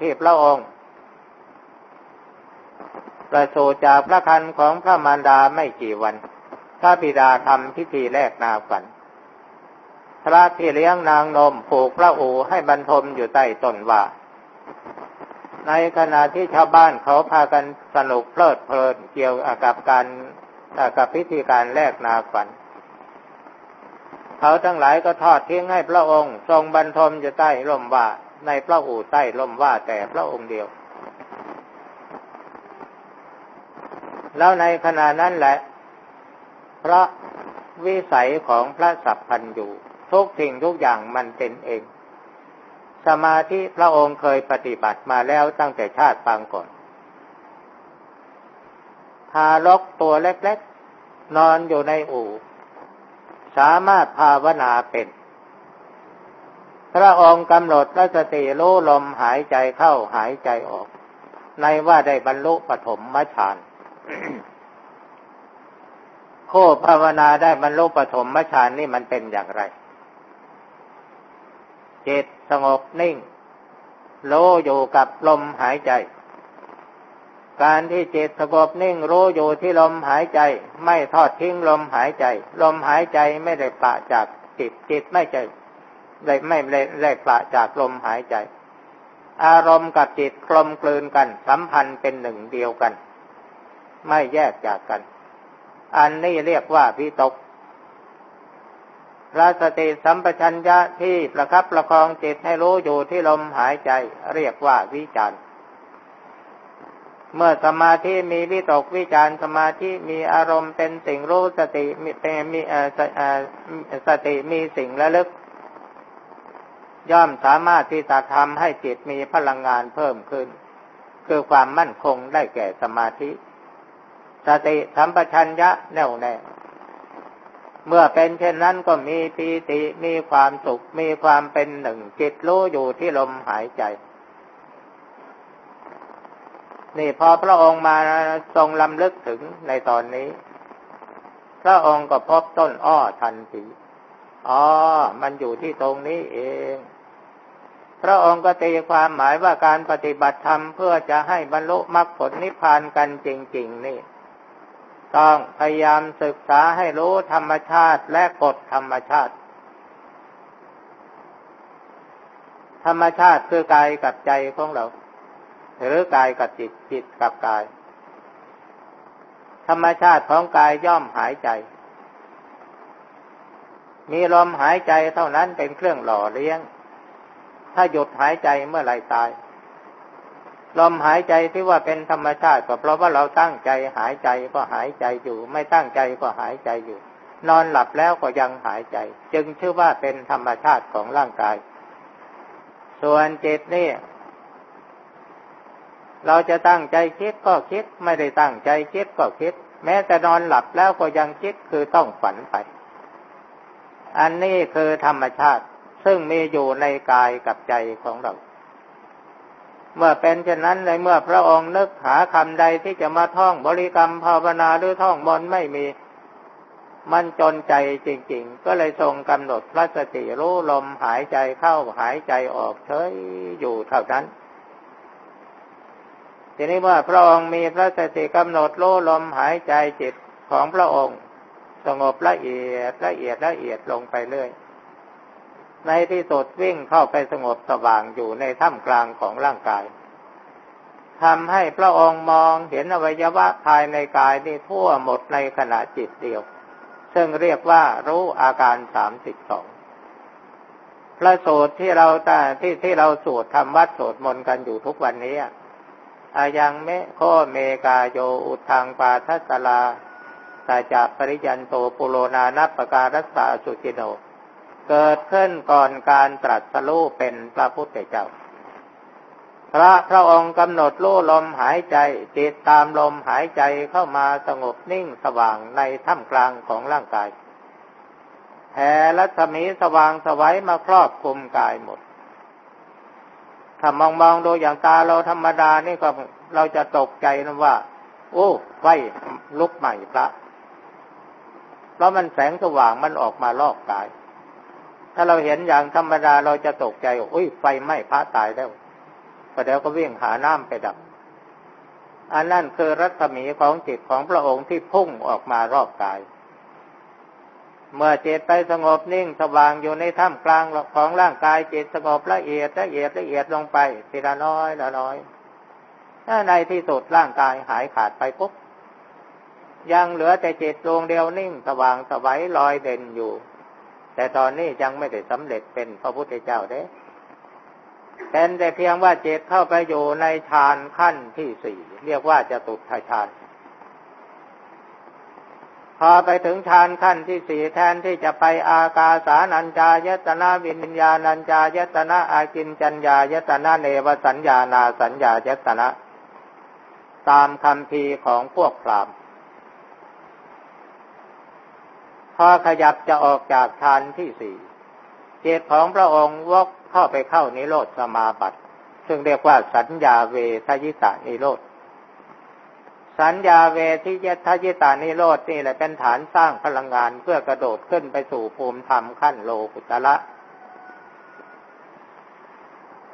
ที่พระองค์ ประสูติจากพระคันของพระมารดาไม่กี่วัน พระบิดาทำพิธีแลกนาฝัน พระที่เลี้ยงนางนมผูกพระอูให้บรรทมอยู่ใต้ต้นว่าในขณะที่ชาวบ้านเขาพากันสนุกเพลิดเพลินเกี่ยวกับการกับพิธีการแลกนาฝัน เขาทั้งหลายก็ทอดทิ้งให้พระองค์ ทรงบรรทมอยู่ใต้ร่มว่า ในพระอู่ใต้ร่มว่าแต่พระองค์เดียว แล้วในขณะนั้นแหละ พระวิสัยของพระสัพพันอยู่ทุกสิ่งทุกอย่างมันเป็นเอง สมาธิพระองค์เคยปฏิบัติมาแล้วตั้งแต่ชาติปางก่อน ทารกตัวเล็กๆ นอนอยู่ในอู่ สามารถภาวนาเป็น พระองค์กำหนดรัสติรู้ลมหายใจเข้าหายใจออก ในว่าได้บรรลุปฐมมฌานโคภาวนาได้บรรลุปฐมมฌานนี่มันเป็นอย่างไร จิตสงบนิ่งโลอยู่กับลมหายใจ การที่จิตสงบนิ่งรู้อยู่ที่ลมหายใจ ไม่ทอดทิ้งลมหายใจ ลมหายใจไม่ได้ปะจากจิตจิตไม่ใจ เลยไม่ได้ปะจากลมหายใจ อารมณ์กับจิตกลมกลืนกัน สัมพันธ์เป็นหนึ่งเดียวกัน ไม่แยกจากกัน อันนี้เรียกว่าพิตกพระสติสัมปชัญญะที่ประคับประคองจิตให้รู้อยู่ที่ลมหายใจ เรียกว่าวิจารณ์เมื่อสมาธิมีวิตกวิจารสมาธิมีอารมณ์เป็นสิ่งรู้สติมีมีสติมีสิ่งระลึก ย่อมสามารถที่จะทำให้จิตมีพลังงานเพิ่มขึ้น คือความมั่นคงได้แก่สมาธิ สติสัมปชัญญะแน่วแน่เมื่อเป็นเช่นนั้นก็มีปีติมีความสุขมีความเป็นหนึ่งจิตรู้อยู่ที่ลมหายใจ นี่พอพระองค์มาทรงลำลึกถึงในตอนนี้ พระองค์ก็พบต้นอ้อทันที อ๋อ มันอยู่ที่ตรงนี้เอง พระองค์ก็ตีความหมายว่าการปฏิบัติธรรมเพื่อจะให้บรรลุมรรคผลนิพพานกันจริง ๆ นี่ ต้องพยายามศึกษาให้รู้ธรรมชาติและกฎธรรมชาติ ธรรมชาติคือกายกับใจของเรา หรือกายกับจิตจิตกับกาย ธรรมชาติของกายย่อมหายใจ มีลมหายใจเท่านั้นเป็นเครื่องหล่อเลี้ยง ถ้าหยุดหายใจเมื่อไรตาย ลมหายใจที่ว่าเป็นธรรมชาติก็เพราะว่าเราตั้งใจหายใจก็หายใจอยู่ ไม่ตั้งใจก็หายใจอยู่ นอนหลับแล้วก็ยังหายใจ จึงชื่อว่าเป็นธรรมชาติของร่างกาย ส่วนจิตนี่เราจะตั้งใจคิดก็คิด ไม่ได้ตั้งใจคิดก็คิด แม้แต่นอนหลับแล้วก็ยังคิดคือต้องฝันไป อันนี้คือธรรมชาติซึ่งมีอยู่ในกายกับใจของเรา เมื่อเป็นเช่นนั้นในเมื่อพระองค์นึกหาคำใดที่จะมาท่องบริกรรมภาวนาหรือท่องมนไม่มี มันจนใจจริง ๆ ก็เลยทรงกำหนดพระสติรู้ลมหายใจเข้าหายใจออกเฉยอยู่เท่านั้นทีนี้ว่าพระองค์มีพระสติกำหนดโลลมหายใจจิตของพระองค์ สงบละเอียดละเอียดละเอียดลงไปเรื่อย ในที่สุดวิ่งเข้าไปสงบสว่างอยู่ในถ้ำกลางของร่างกายทำให้พระองค์มองเห็นอวัยวะภายในกายนี่ทั่วหมดในขณะจิตเดียว ซึ่งเรียกว่ารู้อาการสามสิบสองพระสูตรที่เราที่ที่เราสวดทำวัดสวดมนต์กันอยู่ทุกวันนี้อายังเมโคเมกาโยอุทังปาทัสลา ตาจาปริยันโตปุโรนานัปการัสสาสุจิโน เกิดขึ้นก่อนการตรัสรู้เป็นพระพุทธเจ้า พระพระองค์กำหนดรู้ลมหายใจ ติดตามลมหายใจเข้ามาสงบนิ่งสว่างในท่ามกลางของร่างกายแผ่รัศมีสว่างสวัยมาครอบคลุมกายหมด ถ้ามองมองดูอย่างตาเราธรรมดานี่ก็เราจะตกใจนะว่า โอ้ไฟลุกใหม่พระ เพราะมันแสงสว่างมันออกมาลอกกาย ถ้าเราเห็นอย่างธรรมดาเราจะตกใจอุ้ยไฟไหม้พระตายแล้วประเดี๋ยวก็วิ่งหาน้ำไปดับ อันนั่นคือรัศมีของจิตของพระองค์ที่พุ่งออกมารอบกาย เมื่อจิตไปสงบนิ่งสว่างอยู่ในท่ามกลางของร่างกายจิตสงบละเอียดละเอียดละเอียดลงไปทีละน้อยละน้อยถ้าในที่สุดร่างกายหายขาดไปปุ๊บ ยังเหลือแต่จิตดวงเดียวนิ่งสว่างสวัยลอยเด่นอยู่ แต่ตอนนี้ยังไม่ได้สำเร็จเป็นพระพุทธเจ้าเด้เป็นแต่เพียงว่าจิตเข้าไปอยู่ในฌานขั้นที่สี่เรียกว่าจะตุทฌานพอไปถึงฌานขั้นที่สี่แทนที่จะไปอากาสานัญจายตนาวิญญาณัญจายตนะอากินจัญญายตนะเนวสัญญานาสัญญายตนะ ตามคำพีของพวกพราหมณ์พ อขยับจะออกจากฌานที่สี่จิตของพระองค์วกเข้าไปเข้านิโรธสมาบัติ ซึ่งเรียกว่าสัญญาเวทยิตานิโรธ สัญญาเวทิยทยิตานิโรธนี่แหละเป็นฐานสร้างพลังงานเพื่อกระโดดขึ้นไปสู่ภูมิธรรมขั้นโลกุตละ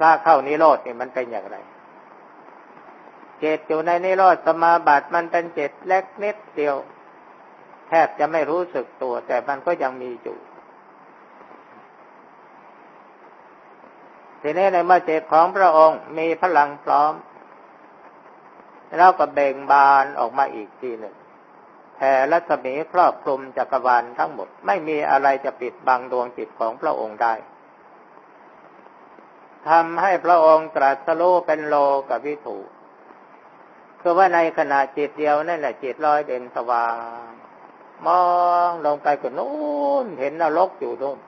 ถ้าเข้านิโรธนี่มันเป็นอย่างไรเจตอยู่ในนิโรธสมาบัติมันเป็นเจตเล็กนิดเดียว แทบจะไม่รู้สึกตัว แต่มันก็ยังมีอยู่ ทีนี้ในเมื่อจิตของพระองค์มีพลังพร้อมแล้วก็เบ่งบานออกมาอีกทีหนึ่งแผ่รัศมีครอบคลุมจักรวาลทั้งหมด ไม่มีอะไรจะปิดบังดวงจิตของพระองค์ได้ทำให้พระองค์ตรัสรู้เป็นโลกับวิถูคือว่าในขณะจิตเดียวนั่นแหละจิตลอยเด่นสว่าง มองลงไปก็นู้นเห็นนรกอยู่นู่น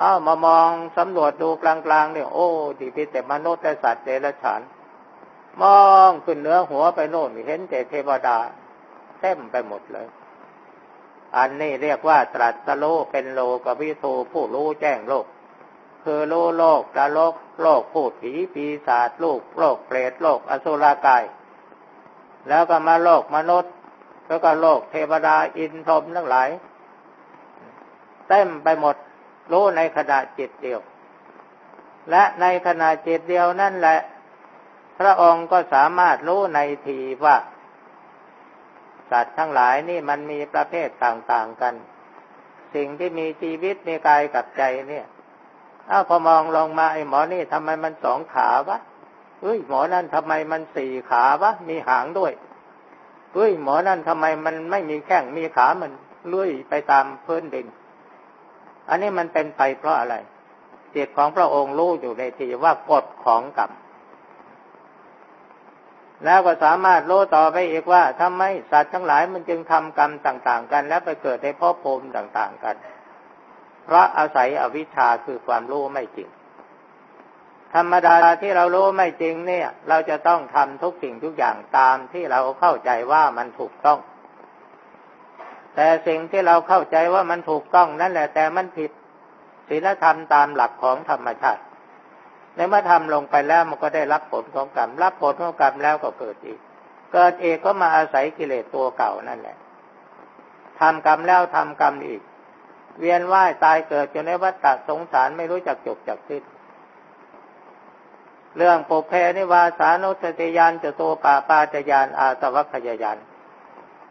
อ้าวมามองสำรวจดูกลางๆเนี่ยโอ้ดีพีแต่มนุษย์และสัตว์เดรัจฉานมองขึ้นเนื้อหัวไปโน่นเห็นแต่เทวดาเต็มไปหมดเลย อันนี้เรียกว่าตรัสโลเป็นโลกวิทูผู้รู้แจ้งโลก คือรู้โลกละโลกโลกพูดผีปีศาจโลกโลกเปรตโลกอสุรกาย แล้วก็มาโลกมนุษย์ แล้วก็โลกเทวดาอินทรมทั้งหลาย เต็มไปหมด รู้ในขณะจิตเดียว และในขณะจิตเดียวนั่นแหละ พระองค์ก็สามารถรู้ในทีว่า สัตว์ทั้งหลายนี่มันมีประเภทต่างๆกัน สิ่งที่มีชีวิตมีกายกับใจเนี่ยถ้าพอมองลงมาไอ้หมอนี่ทำไมมันสองขาวะเฮ้ยหมอนั่นทำไมมันสี่ขาวะ มีหางด้วย เฮ้ยหมอนั่นทำไมมันไม่มีแข้งมีขามันเลื่อยไปตามพื้นดิน อันนี้มันเป็นไปเพราะอะไรจิตของพระองค์รู้อยู่ในทีว่ากฎของกรรมแล้วก็สามารถรู้ต่อไปอีกว่าทำไมสัตว์ทั้งหลายมันจึงทำกรรมต่าง ๆ กัน แล้วไปเกิดในภพภูมิต่าง ๆ กัน เพราะอาศัยอวิชชาคือความรู้ไม่จริง ธรรมดาที่เรารู้ไม่จริงเนี่ย เราจะต้องทำทุกสิ่งทุกอย่างตามที่เราเข้าใจว่ามันถูกต้อง แต่สิ่งที่เราเข้าใจว่ามันถูกต้องนั่นแหละ แต่มันผิดศีลธรรมตามหลักของธรรมชาติในเมื่อทำลงไปแล้วมันก็ได้รับผลของกรรม รับผลของกรรมแล้วก็เกิดอีก เกิดเอกก็มาอาศัยกิเลสตัวเก่านั่นแหละทำกรรมแล้วทำกรรมอีก เวียนว่ายตายเกิดจนในวัฏฏะสงสารไม่รู้จักจบจักสิ้น เรื่องปุเพนิวาสานุสติยานจะตัวป่าปาจยานอาสวัคยายาน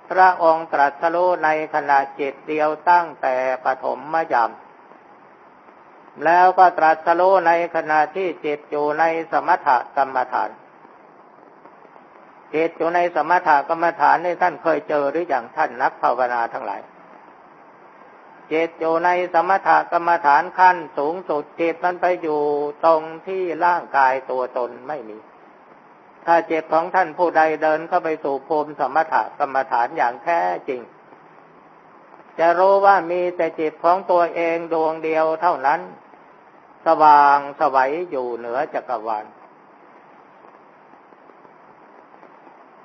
พระองค์ตรัสรู้ในขณะจิตเดียวตั้งแต่ปฐมมยามแล้วก็ตรัสรู้ในขณะที่จิตอยู่ในสมถกรรมฐาน จิตอยู่ในสมถกรรมฐานนี่ท่านเคยเจอหรืออย่างท่านนักภาวนาทั้งหลาย จิตอยู่ในสมถกรรมฐานขั้นสูงสุดจิตมันไปอยู่ตรงที่ร่างกายตัวตนไม่มี ถ้าจิตของท่านผู้ใดเดินเข้าไปสู่ภูมิสมถะกรรมฐานอย่างแท้จริง จะรู้ว่ามีแต่จิตของตัวเองดวงเดียวเท่านั้น สว่างสวัยอยู่เหนือจักรวาล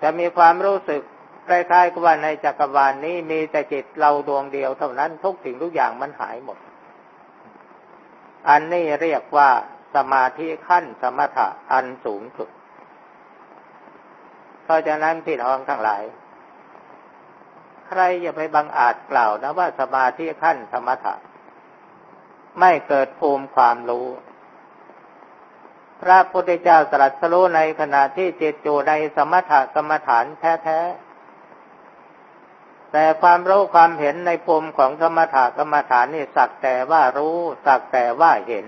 จะมีความรู้สึก คล้ายๆกับว่าในจักรวาลนี้มีแต่จิตเราดวงเดียวเท่านั้นทุกสิ่งทุกอย่างมันหายหมด อันนี้เรียกว่าสมาธิขั้นสมถะอันสูงสุด เพราะฉะนั้นพี่น้องทั้งหลาย ใครอย่าไปบังอาจกล่าวนะว่าสมาธิขั้นสมถะ ไม่เกิดภูมิความรู้พระพุทธเจ้าตรัสรู้ในขณะที่จิตอยู่ในสมถกรรมฐานแท้ๆ แต่ความรู้ความเห็นในภูมิของสมถกรรมฐานนี่สักแต่ว่ารู้สักแต่ว่าเห็น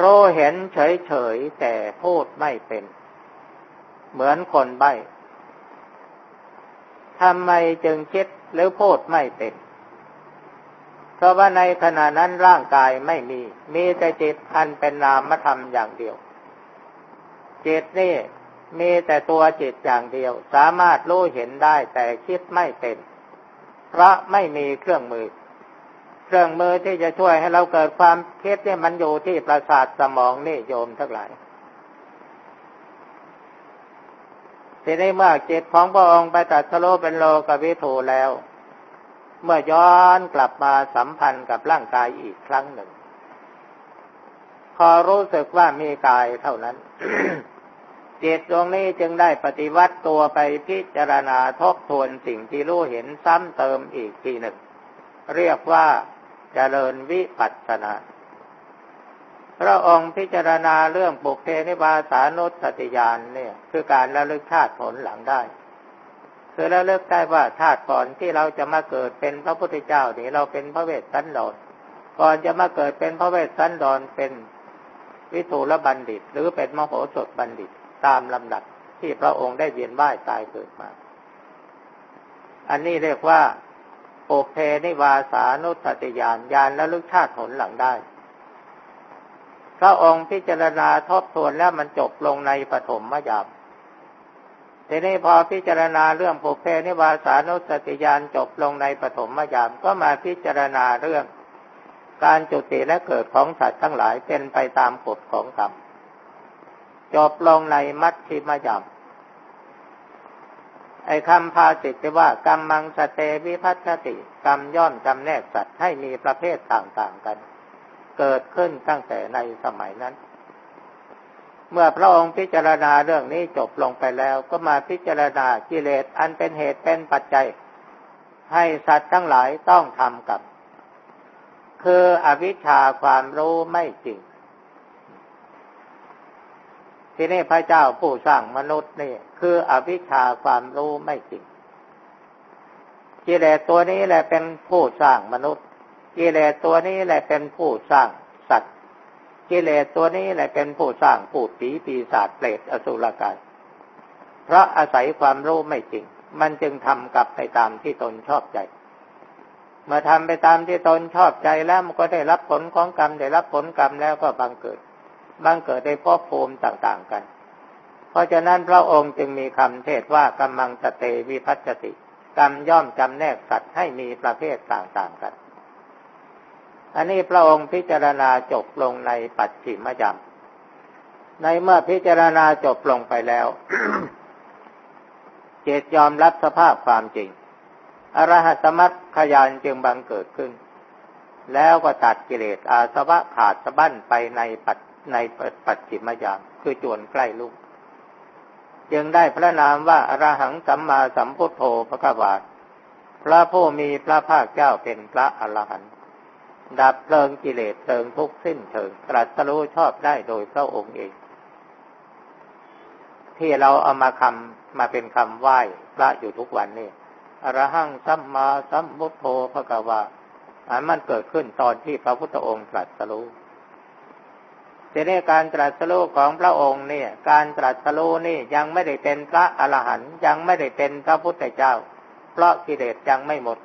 รู้เห็นเฉยๆแต่พูดไม่เป็น เหมือนคนใบ้ทำไมจึงคิดหรือพูดไม่เป็น เพราะว่าในขณะนั้นร่างกายไม่มี มีแต่จิตอันเป็นนามธรรมอย่างเดียวจิตนี่ มีแต่ตัวจิตอย่างเดียว สามารถรู้เห็นได้แต่คิดไม่เป็น เพราะไม่มีเครื่องมือ เครื่องมือที่จะช่วยให้เราเกิดความคิดเนี่ยมันอยู่ที่ประสาทสมองนี่โยมทั้งหลายทีนี้เมื่อจิตของพระองค์ไปตัดสโลเป็นโลกวิถูแล้ว เมื่อย้อนกลับมาสัมพันธ์กับร่างกายอีกครั้งหนึ่ง พอรู้สึกว่ามีกายเท่านั้น จิตดวงนี้จึงได้ปฏิวัติตัวไปพิจารณาทบทวนสิ่งที่รู้เห็นซ้ำเติมอีกทีหนึ่ง เรียกว่าเจริญวิปัสสนา พระองค์พิจารณาเรื่องปุเพนิวาสานุสติยานเนี่ย คือการระลึกชาติผลหลังได้ คือแล้วเลิกได้ว่าชาติก่อนที่เราจะมาเกิดเป็นพระพุทธเจ้านี่เราเป็นพระเวสสันดรก่อนจะมาเกิดเป็นพระเวสสันดรเป็นวิธุรบัณฑิต หรือเป็นมโหสถบัณฑิต ตามลำดับที่พระองค์ได้เวียนว่ายตายเกิดมา อันนี้เรียกว่าปุพเพนิวาสานุสติญาณ ญาณระลึกชาติหนหลังได้ พระองค์พิจารณาทบทวนแล้วมันจบลงในปฐมมยามทีนี้พอพิจารณาเรื่องปุเพนิวาสานุสติญาณจบลงในปฐมยามก็มาพิจารณาเรื่องการจุติและเกิดของสัตว์ทั้งหลายเป็นไปตามกฎของกรรม จบลงในมัชชิมยมไอ้คำพาสิทธิว่ากรรมังสเตวิพัชติ กรรมย่อมจำแนกสัตว์ให้มีประเภทต่างๆกัน เกิดขึ้นตั้งแต่ในสมัยนั้น เมื่อพระองค์พิจารณาเรื่องนี้จบลงไปแล้ว ก็มาพิจารณากิเลสอันเป็นเหตุเป็นปัจจัย ให้สัตว์ทั้งหลายต้องทำกับ คืออวิชชาความรู้ไม่จริง ที่นี่พระเจ้าผู้สร้างมนุษย์นี่ คืออวิชชาความรู้ไม่จริงกิเลสตัวนี้แหละเป็นผู้สร้างมนุษย์กิเลสตัวนี้แหละเป็นผู้สร้างสัตว์กิเลสตัวนี้แหละเป็นผู้สร้างผู้ผีปีศาจเปรตอสุรกายเพราะอาศัยความรู้ไม่จริง มันจึงทำกับไปตามที่ตนชอบใจเมื่อทำไปตามที่ตนชอบใจแล้วมันก็ได้รับผลของกรรมได้รับผลกรรมแล้วก็บังเกิด บังเกิดในภพภูมิต่างๆกัน เพราะฉะนั้นพระองค์จึงมีคำเทศว่ากำมังสเตวิพัชติ กรรมย่อมจำแนกสัตว์ให้มีประเภทต่างๆกัน อันนี้พระองค์พิจารณาจบลงในปัจฉิมยมในเมื่อพิจารณาจบลงไปแล้ว เจตยอมรับสภาพความจริง อรหัตมัตขยานจึงบังเกิดขึ้นแล้วก็ตัดกิเลสอาสวะขาดสะบั้นไปในปัจ ในปัจฉิมยาม คือจวนใกล้ลูกจึงได้พระนามว่าอรหังสัมมาสัมพุทโธพระกวาดพระผู้มีพระภาคเจ้าเป็นพระอรหันต์ดับเพลิงกิเลสเพลิงทุกสิ้นเชิงตรัสรู้ชอบได้โดยพระองค์เอง ที่เราเอามาคำมาเป็นคำไหว้พระอยู่ทุกวันนี่อรหังสัมมาสัมพุทโธพระกวาอันมันเกิดขึ้นตอนที่พระพุทธองค์ตรัสรู้ ทีนี้การตรัสรู้ของพระองค์เนี่ย การตรัสรู้นี่ยังไม่ได้เป็นพระอรหันต์ยังไม่ได้เป็นพระพุทธเจ้า เพราะกิเลสยังไม่หมด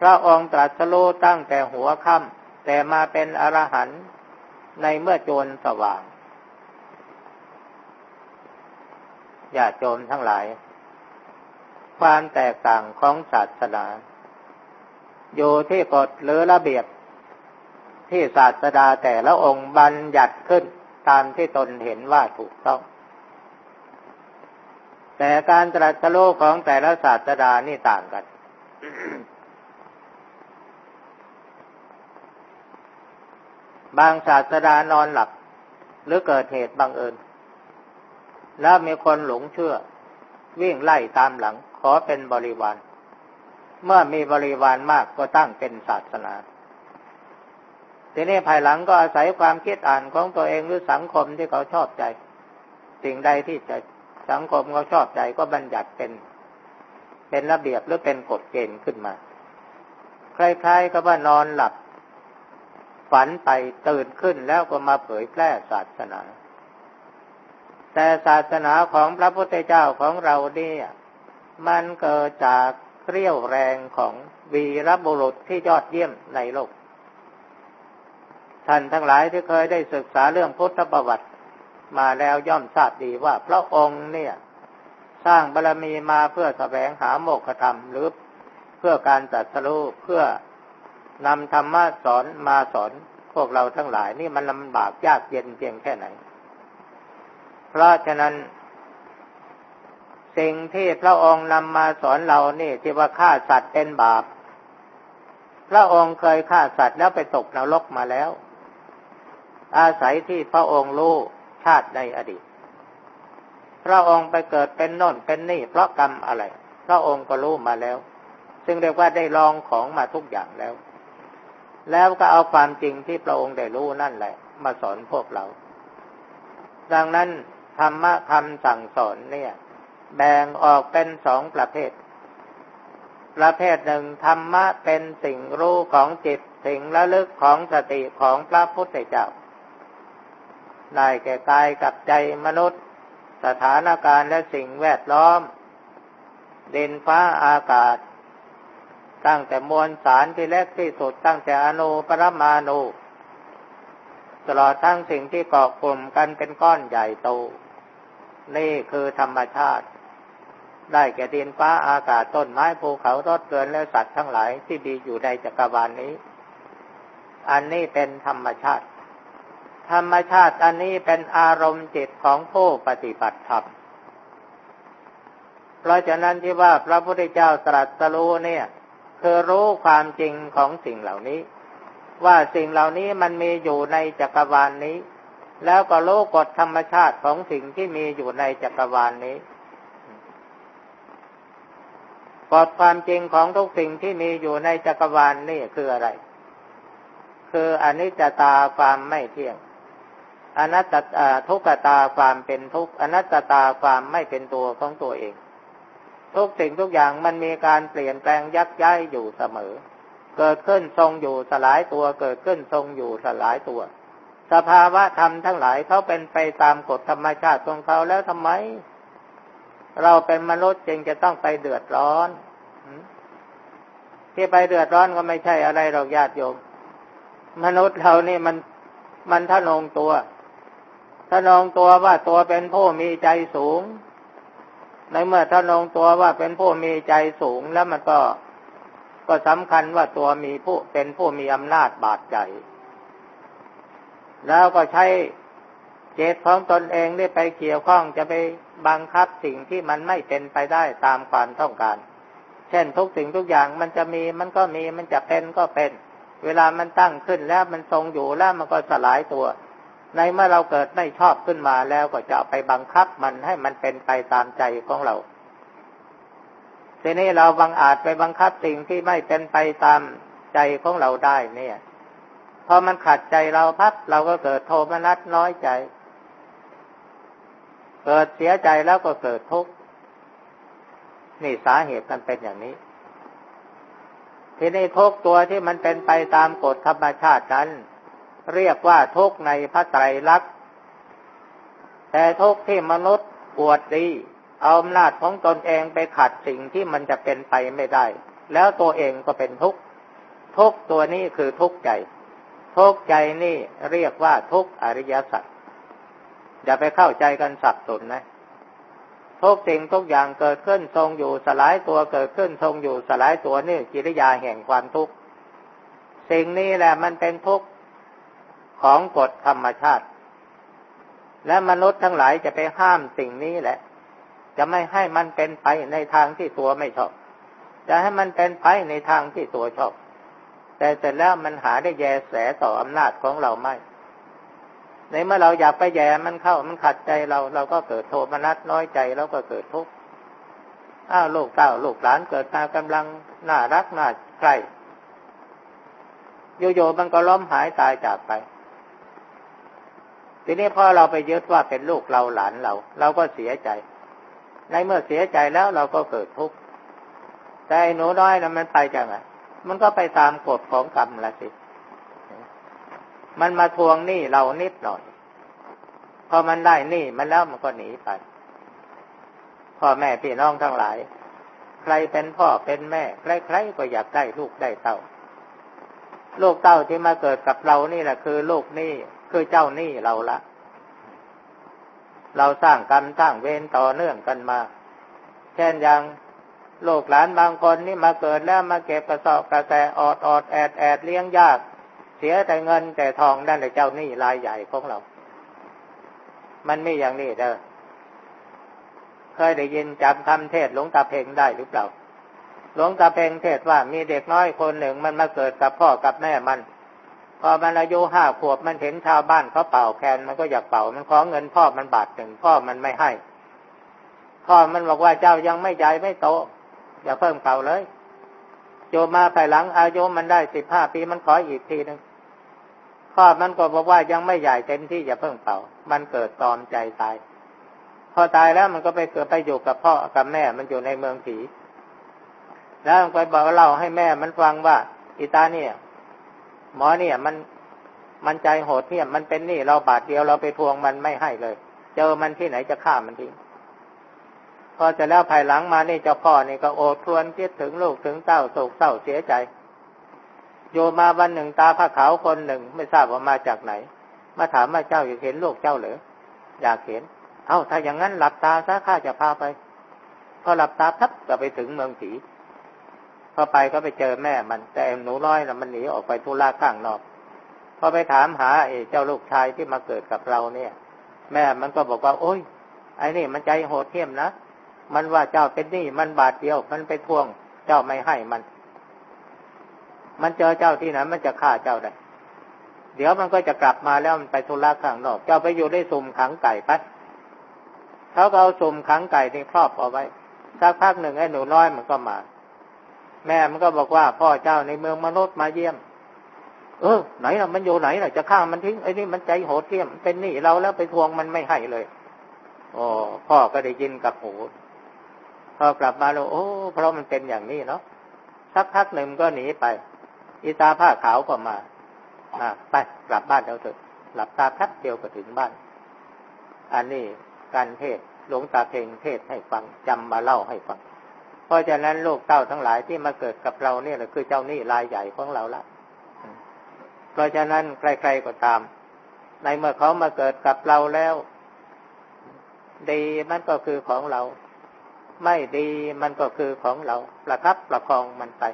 พระองค์ตรัสรู้ตั้งแต่หัวค่ำแต่มาเป็นอรหันต์ในเมื่อโจรสว่างอย่าโจรทั้งหลาย ความแตกต่างของศาสนา อยู่ที่กฎหรือระเบียบ ที่ศาสดาแต่ละองค์บัญญัติขึ้นตามที่ตนเห็นว่าถูกต้อง แต่การตรัสรู้ของแต่ละศาสดานี่ต่างกัน บางศาสดานอนหลับ หรือเกิดเหตุบังเอิญ แล้วมีคนหลงเชื่อ วิ่งไล่ตามหลังขอเป็นบริวาร เมื่อมีบริวารมากก็ตั้งเป็นศาสนา ทีนี้ภายหลังก็อาศัยความคิดอ่านของตัวเองหรือสังคมที่เขาชอบใจ สิ่งใดที่จะสังคมเขาชอบใจก็บัญญัติเป็น เป็นระเบียบหรือเป็นกฎเกณฑ์ขึ้นมาคล้ายๆกับว่านอนหลับ ฝันไปตื่นขึ้นแล้วก็มาเผยแพร่ศาสนา แต่ศาสนาของพระพุทธเจ้าของเราเนี่ยมันเกิดจากเรี่ยวแรงของวีรบุรุษที่ยอดเยี่ยมในโลก ท่านทั้งหลายที่เคยได้ศึกษาเรื่องพุทธประวัติ มาแล้วย่อมทราบดีว่าพระองค์เนี่ย สร้างบารรมีมาเพื่อแสวงหาโมกขธรรมหรือเพื่อการจัดสรุปเพื่อนำธรรมะสอนมาสอนพวกเราทั้งหลายนี่มันลำบากยากเย็นเพียงแค่ไหน เพราะฉะนั้น สิ่งที่พระองค์นำมาสอนเรานี่ที่ว่าฆ่าสัตว์เป็นบาป พระองค์เคยฆ่าสัตว์แล้วไปตกนรกมาแล้ว อาศัยที่พระองค์รู้ชาติในอดีต พระองค์ไปเกิดเป็นน่นเป็นนี่เพราะกรรมอะไร พระองค์ก็รู้มาแล้ว ซึ่งเรียกว่าได้ลองของมาทุกอย่างแล้ว แล้วก็เอาความจริงที่พระองค์ได้รู้นั่นแหละ มาสอนพวกเรา ดังนั้นธรรมะคำสั่งสอนเนี่ย แบ่งออกเป็นสองประเภท ประเภทหนึ่งธรรมะเป็นสิ่งรู้ของจิตสิ่งระลึกของสติของพระพุทธเจ้า ได้แก่กายกับใจมนุษย์ สถานการณ์และสิ่งแวดล้อมดินฟ้าอากาศ ตั้งแต่มวลสารที่เล็กที่สุดตั้งแต่อนุปรมาณูตลอดทั้งสิ่งที่เกาะกลุ่มกันเป็นก้อนใหญ่โต นี่คือธรรมชาติ ได้แก่ดินฟ้าอากาศต้นไม้ภูเขารถเกินและสัตว์ทั้งหลายที่ดีอยู่ในจักรวาลนนี้ อันนี้เป็นธรรมชาติ ธรรมชาติอันนี้เป็นอารมณ์จิตของผู้ปฏิบัติธรรม เพราะฉะนั้นที่ว่าพระพุทธเจ้าตรัสรู้เนี่ยคือรู้ความจริงของสิ่งเหล่านี้ ว่าสิ่งเหล่านี้มันมีอยู่ในจักรวาลนนี้ แล้วก็รู้กฎธรรมชาติของสิ่งที่มีอยู่ในจักรวาลนนี้กฎความจริงของทุกสิ่งที่มีอยู่ในจักรวาลนนี่คืออะไร คืออนิจจตาความไม่เที่ยง อนัตตาทุกตาความเป็นทุกข์อนัตตาความไม่เป็นตัวของตัวเอง ทุกสิ่งทุกอย่างมันมีการเปลี่ยนแปลงยักย้ายอยู่เสมอ เกิดขึ้นทรงอยู่สลายตัว เกิดขึ้นทรงอยู่สลายตัว สภาวะธรรมทั้งหลายเขาเป็นไปตามกฎธรรมชาติของเขาแล้วทำไม เราเป็นมนุษย์จึงจะต้องไปเดือดร้อนที่ไปเดือดร้อนก็ไม่ใช่อะไรเราญาติโยม มนุษย์เรานี่มันมันทะนงตัว ทะนงตัวว่าตัวเป็นผู้มีใจสูง ในเมื่อทะนงตัวว่าเป็นผู้มีใจสูงแล้วมันก็ก็สำคัญว่าตัวมีผู้เป็นผู้มีอำนาจบาดใจ แล้วก็ใช้เจตของตนเองได้ไปเกี่ยวข้องจะไปบังคับสิ่งที่มันไม่เป็นไปได้ตามความต้องการ เช่นทุกสิ่งทุกอย่างมันจะมีมันก็มีมันจะเป็นก็เป็น เวลามันตั้งขึ้นแล้วมันทรงอยู่แล้วมันก็สลายตัว ในเมื่อเราเกิดไม่ชอบขึ้นมาแล้วก็จะไปบังคับมันให้มันเป็นไปตามใจของเราทีนี้เราบังอาจไปบังคับสิ่งที่ไม่เป็นไปตามใจของเราได้เนี่ย พอมันขัดใจเราพับเราก็เกิดโทมนัสน้อยใจ เกิดเสียใจแล้วก็เกิดทุกข์นี่สาเหตุมันเป็นอย่างนี้ ทีนี้ทุกตัวที่มันเป็นไปตามกฎธรรมชาตินั้น เรียกว่าทุกในพระไตรลักษณ์ แต่ทุกที่มนุษย์ปวดดี เอาอำนาจของตนเองไปขัดสิ่งที่มันจะเป็นไปไม่ได้ แล้วตัวเองก็เป็นทุกข์ทุกตัวนี้คือทุกข์ใจ ทุกข์ใจนี่เรียกว่าทุกข์อริยสัจอย่าไปเข้าใจกันสับสนนะทุกสิ่งทุกอย่างเกิดขึ้นทรงอยู่สลายตัวเกิดขึ้นทรงอยู่สลายตัวนี่กิริยาแห่งความทุกข์สิ่งนี้แหละมันเป็นทุกข์ ของกฎธรรมชาติ และมนุษย์ทั้งหลายจะไปห้ามสิ่งนี้แหละ จะไม่ให้มันเป็นไปในทางที่ตัวไม่ชอบ จะให้มันเป็นไปในทางที่ตัวชอบ แต่เสร็จแล้วมันหาได้แยแสต่ออำนาจของเราไม่ในเมื่อเราอยากไปแย่มันเข้ามันขัดใจเราเราก็เกิดโทมนัสน้อยใจแล้วก็เกิดทุกข์อ้าวลูกเต้าลูกหลานเกิดมากำลังน่ารักน่าใครโยๆมันก็ล้มหายตายจากไป ทีนี้พอเราไปยึดว่าเป็นลูกเราหลานเรา เราก็เสียใจ ในเมื่อเสียใจแล้วเราก็เกิดทุกข์แต่หนูน้อยนะมันไปจังไงมันก็ไปตามกฎของกรรมละสิ มันมาทวงหนี้เรานิดหน่อย พอมันได้หนี้มันแล้วมันก็หนีไป พ่อแม่พี่น้องทั้งหลาย ใครเป็นพ่อเป็นแม่ใครๆก็อยากได้ลูกได้เต้า ลูกเต้าที่มาเกิดกับเรานี่แหละคือลูกหนี้ คือเจ้าหนี้เราละ เราสร้างกรรมสร้างเวรต่อเนื่องกันมา เช่นอย่างลูกหลานบางคนนี่มาเกิดแล้วมาเก็บกระสอบกระแสออดออดแอดแอดเลี้ยงยาก เสียแต่เงินแต่ทองนั่นแหละเจ้าหนี้รายใหญ่ของเรา มันไม่อย่างนี้เด้อเคยได้ยินจำคำเทศหลวงตาเพ่งได้หรือเปล่า หลวงตาเพ่งเทศว่ามีเด็กน้อยคนหนึ่งมันมาเกิดกับพ่อกับแม่มัน พอมันอายุห้าขวบมันเห็นชาวบ้านเขาเป่าแคนมันก็อยากเป่ามันขอเงินพ่อมันบาทหนึ่งพ่อมันไม่ให้ พ่อมันบอกว่าเจ้ายังไม่ใหญ่ไม่โต อย่าเพิ่มเป่าเลย โยมาภายหลัง อายุมันได้สิบห้าปีมันขออีกทีหนึ่งพ่อมันก็บอกว่ายังไม่ใหญ่เต็มที่อย่าเพิ่งเป่า มันเกิดตอมใจตาย พอตายแล้วมันก็ไปเกิดไปอยู่กับพ่อกับแม่มันอยู่ในเมืองผีแล้วมันไปบอกเล่าให้แม่มันฟังว่าอิตาเนี่ย หมอเนี่ย มันมันใจโหดเที่ยมมันเป็นนี่เราบาดเดียวเราไปทวงมันไม่ให้เลย เจอมันที่ไหนจะฆ่ามันทิ้งพอจะแล้วภายหลังมานี่เจ้าพ่อนี่ก็โอดครวนคิดถึงลูกถึงเต้าโศกเศร้าเสียใจโยมาวันหนึ่งตาผ้าขาวคนหนึ่งไม่ทราบว่ามาจากไหน มาถามว่าเจ้าอยากเห็นลูกเจ้าหรืออยากเห็น เอ้าถ้าอย่างนั้นหลับตาซะข้าจะพาไป พอหลับตาทับก็ไปถึงเมืองผี อไปก็ไปเจอแม่มัน แต่หนูน้อยนะมันหนีออกไปทุลาข้างนอกพอไปถามหาไอ้เจ้าลูกชายที่มาเกิดกับเราเนี่ย แม่มันก็บอกว่า โอ้ยไอ้นี่มันใจโหดเหี้ยมนะมันว่าเจ้าเป็นหนี้มันบาทเดียว มันไปทวง เจ้าไม่ให้มัน มันเจอเจ้าที่ไหนมันจะฆ่าเจ้าได้เดี๋ยวมันก็จะกลับมาแล้วมันไปทุระข้างนอก เจ้าไปอยู่ได้สุ่มขังไก่ไปเขาก็เอาสุ่มขังไก่ที่ครอบเอาไว้สักพักหนึ่งไอ้หนูน้อยมันก็มา แม่มันก็บอกว่า พ่อเจ้าในเมืองมนุษย์มาเยี่ยม เออ ไหนล่ะมันอยู่ไหนล่ะจะฆ่ามันทิ้งไอ้นี่มันใจโหดเที่ยมเป็นหนี้เราแล้วไปทวงมันไม่ให้เลยโอ้พ่อก็ได้ยินกับหูพอกลับมาแล้วโอ้ เพราะมันเป็นอย่างนี้เนาะสักพักหนึ่งก็หนีไป อีตาผ้าขาวก็มาไปกลับบ้านเราเถอะ หลับตาพัดเดียวก็ถึงบ้าน อันนี้การเทศหลวงตาเพลงเทศให้ฟังจำมาเล่าให้ฟัง เพราะฉะนั้นลูกเต้าทั้งหลายที่มาเกิดกับเราเนี่ยคือเจ้านี่รายใหญ่ของเราละ เพราะฉะนั้นใครๆก็ตาม ในเมื่อเขามาเกิดกับเราแล้ว ดีมันก็คือของเรา ไม่ดีมันก็คือของเรา ประคับประคองมันไป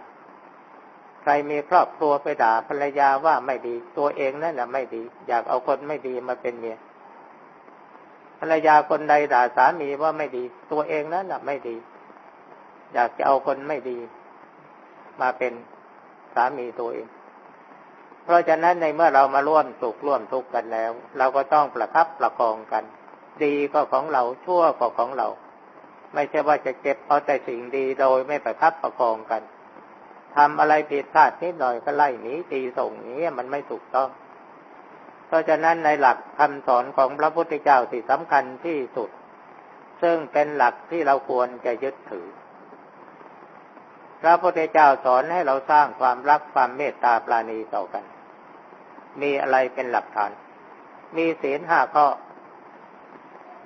ใครมีครอบครัวไปด่าภรรยาว่าไม่ดี ตัวเองนั่นแหละไม่ดี อยากเอาคนไม่ดีมาเป็นเมียภรรยาคนใดด่าสามีว่าไม่ดี ตัวเองนั่นแหละไม่ดี อยากจะเอาคนไม่ดี มาเป็นสามีตัวเอง เพราะฉะนั้นในเมื่อเรามาร่วมสุขร่วมทุกข์กันแล้ว เราก็ต้องประคับประคองกัน ดีก็ของเราชั่วก็ของเรา ไม่ใช่ว่าจะเก็บเอาแต่สิ่งดีโดยไม่ประคับประคองกันทำอะไรผิดพลาดนิดหน่อยก็ไล่หนีตีส่งนี้มันไม่ถูกต้อง เพราะฉะนั้นในหลักคำสอนของพระพุทธเจ้าที่สำคัญที่สุด ซึ่งเป็นหลักที่เราควรจะยึดถือ ระพุทธเจ้าสอนให้เราสร้างความรักความเมตตาปราณีต่อกัน มีอะไรเป็นหลักฐาน มีศีลห้าข้อ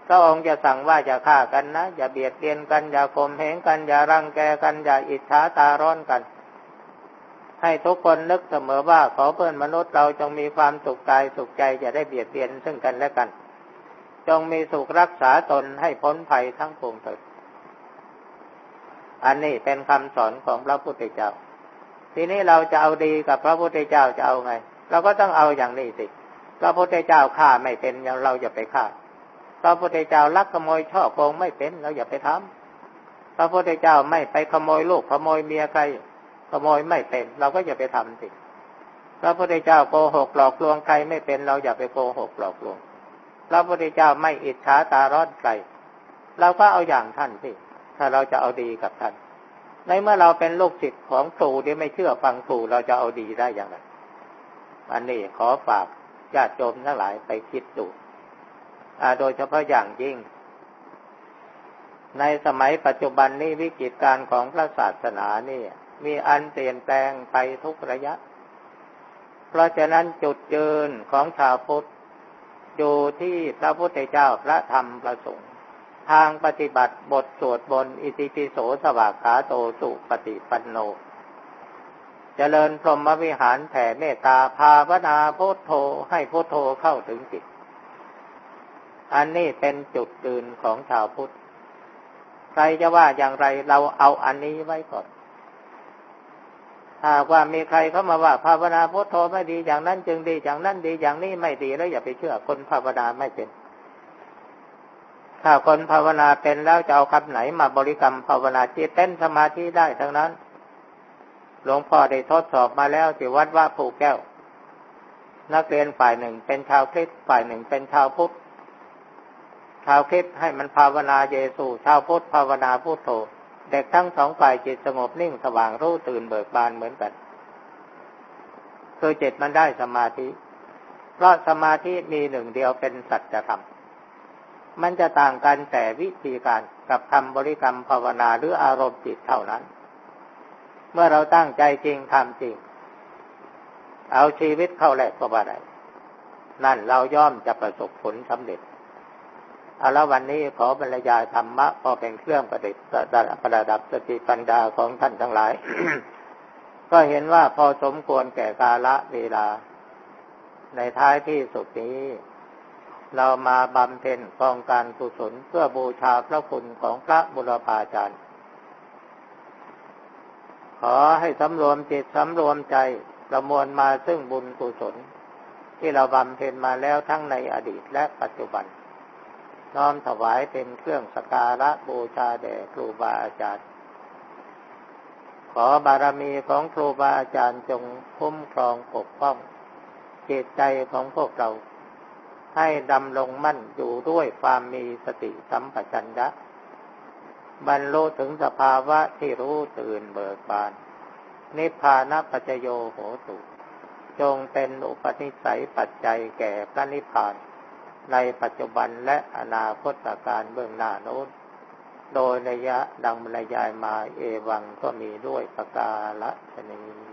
พระองค์จะสั่งว่าอย่าฆ่ากันนะ อย่าเบียดเบียนกัน อย่าข่มเหงกัน อย่ารังแกกัน อย่าอิจฉาตาร้อนกัน ให้ทุกคนนึกเสมอว่าขอเพื่อนมนุษย์เราจงมีความสุขกายสุขใจอย่าได้เบียดเบียนซึ่งกันและกัน จงมีสุขรักษาตนให้พ้นภัยทั้งปวงเถิด อันนี้เป็นคำสอนของพระพุทธเจ้า ทีนี้เราจะเอาดีกับพระพุทธเจ้าจะเอาไง เราก็ต้องเอาอย่างนี้สิ พระพุทธเจ้าฆ่าไม่เป็นเราอย่าไปฆ่า พระพุทธเจ้าลักขโมยช่อโกงไม่เป็นเราอย่าไปทำพระพุทธเจ้าไม่ไปขโมยลูกขโมยเมียใคร ขโมยไม่เป็น เราก็อย่าไปทำสิ พระพุทธเจ้าโกหกหลอกลวงใครไม่เป็นเราอย่าไปโกหกหลอกลวง พระพุทธเจ้าไม่อิจฉาตาร้อนใครเราก็เอาอย่างท่านสิ ถ้าเราจะเอาดีกับท่าน ในเมื่อเราเป็นลูกศิษย์ของครูที่ไม่เชื่อฟังครูเราจะเอาดีได้อย่างไรอันนี้ขอฝากญาติโยมทั้งหลายไปคิดดูโดยเฉพาะอย่างยิ่ง ในสมัยปัจจุบันนี้วิกฤตการของพระศาสนานี่มีอันเปลี่ยนแปลงไปทุกระยะ เพราะฉะนั้นจุดยืนของชาวพุทธอยู่ที่พระพุทธเจ้าพระธรรมพระสงฆ์ ทางปฏิบัติบทสวดบนอิติปิโสสวากขาโตสุปฏิปันโนจเจริญพรหมวิหารแผ่เมตตาภาวนาพุทโธให้พุทโธเข้าถึงจิต อันนี้เป็นจุดยืนของชาวพุทธ ใครจะว่าอย่างไรเราเอาอันนี้ไว้ก่อนหากว่ามีใครเข้ามาว่า ภาวนาพุทโธไม่ดีอย่างนั้นจึงดีอย่างนั้นดีอย่างนี้ไม่ดีแล้วอย่าไปเชื่อคนภาวนาไม่เป็น ถ้าคนภาวนาเป็นแล้วจะเอาคำไหนมาบริกรรมภาวนาจิตเต้นสมาธิได้ทั้งนั้น หลวงพ่อได้ทดสอบมาแล้วที่วัดว่าผูแก้ว นักเรียนฝ่ายหนึ่งเป็นชาวคริสต์ฝ่ายหนึ่งเป็นชาวพุทธ ชาวคริสต์ให้มันภาวนาเยซู ชาวพุทธภาวนาพุทโธ เด็กทั้งสองฝ่ายจิตสงบนิ่งสว่างรู้ตื่นเบิกบานเหมือนกันคือจิตมันได้สมาธิ เพราะสมาธิมีหนึ่งเดียวเป็นสัจธรรม มันจะต่างกันแต่วิธีการกับคำบริกรรมภาวนาหรืออารมณ์จิตเท่านั้น เมื่อเราตั้งใจจริงทำจริง เอาชีวิตเข้าแลกก็ว่าได้นั่นเราย่อมจะประสบผลสำเร็จเอาละวันนี้ขอบรรยายธรรมะพอเป็นเครื่องประดิษฐ์ประดับสติปัญญาของท่านทั้งหลาย ก็เห็นว่าพอสมควรแก่กาละเวลา ในท้ายที่สุดนี้ เรามาบำเพ็ญกองการกุศลเพื่อบูชาพระคุณของพระบุรพาจารย์ ขอให้สำรวมจิตสำรวมใจประมวลมาซึ่งบุญกุศล ที่เราบำเพ็ญมาแล้วทั้งในอดีตและปัจจุบัน น้อมถวายเป็นเครื่องสการะบูชาแด่ครูบาอาจารย์ ขอบารมีของครูบาอาจารย์จงคุ้มครองปกป้องจิตใจของพวกเรา ให้ดำลงมั่นอยู่ด้วยความมีสติสัมปชัญญะบรรลุถึงสภาวะที่รู้ตื่นเบิกบาน นิพพานปัจโยโหตุจงเป็นอุปนิสัยปัจจัยแก่พระนิพพาน ในปัจจุบันและอนาคตการเบื้องหน้าโน้น โดยระยะดังบรรยายมาเอวังก็มีด้วยประกาศชนี